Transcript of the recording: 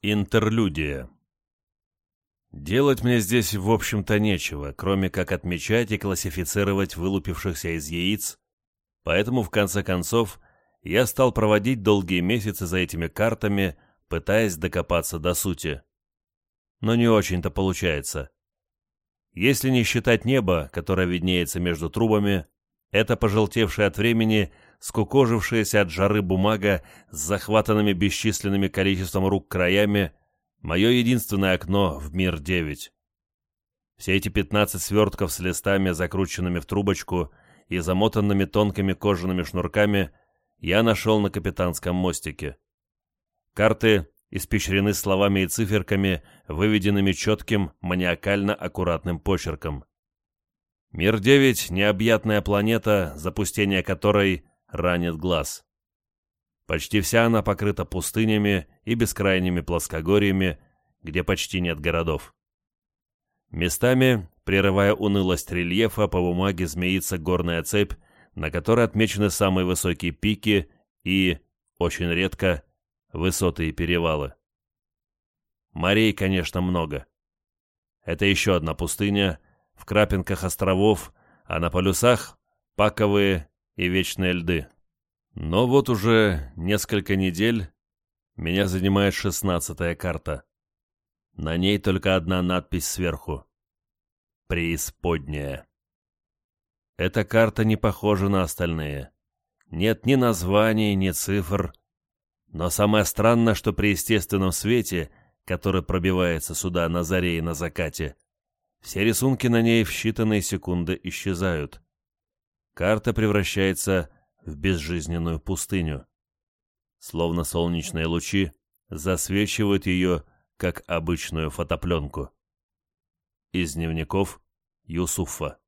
Интерлюдия Делать мне здесь, в общем-то, нечего, кроме как отмечать и классифицировать вылупившихся из яиц, поэтому, в конце концов, я стал проводить долгие месяцы за этими картами, пытаясь докопаться до сути. Но не очень-то получается. Если не считать небо, которое виднеется между трубами, это пожелтевшая от времени, скукожившаяся от жары бумага с захватанными бесчисленными количеством рук краями, мое единственное окно в мир 9. Все эти 15 свертков с листами, закрученными в трубочку и замотанными тонкими кожаными шнурками, я нашел на капитанском мостике. Карты испещрены словами и циферками, выведенными четким, маниакально-аккуратным почерком. Мир-9 — необъятная планета, запустение которой ранит глаз. Почти вся она покрыта пустынями и бескрайними плоскогорьями, где почти нет городов. Местами, прерывая унылость рельефа, по бумаге змеится горная цепь, на которой отмечены самые высокие пики и, очень редко, высоты и перевалы. Морей, конечно, много. Это еще одна пустыня, в крапинках островов, а на полюсах — паковые и вечные льды. Но вот уже несколько недель меня занимает шестнадцатая карта. На ней только одна надпись сверху. «Преисподняя». Эта карта не похожа на остальные. Нет ни названий, ни цифр. Но самое странное, что при естественном свете, который пробивается сюда на заре и на закате, все рисунки на ней в считанные секунды исчезают. Карта превращается в безжизненную пустыню. Словно солнечные лучи засвечивают ее, как обычную фотопленку. Из дневников Юсуфа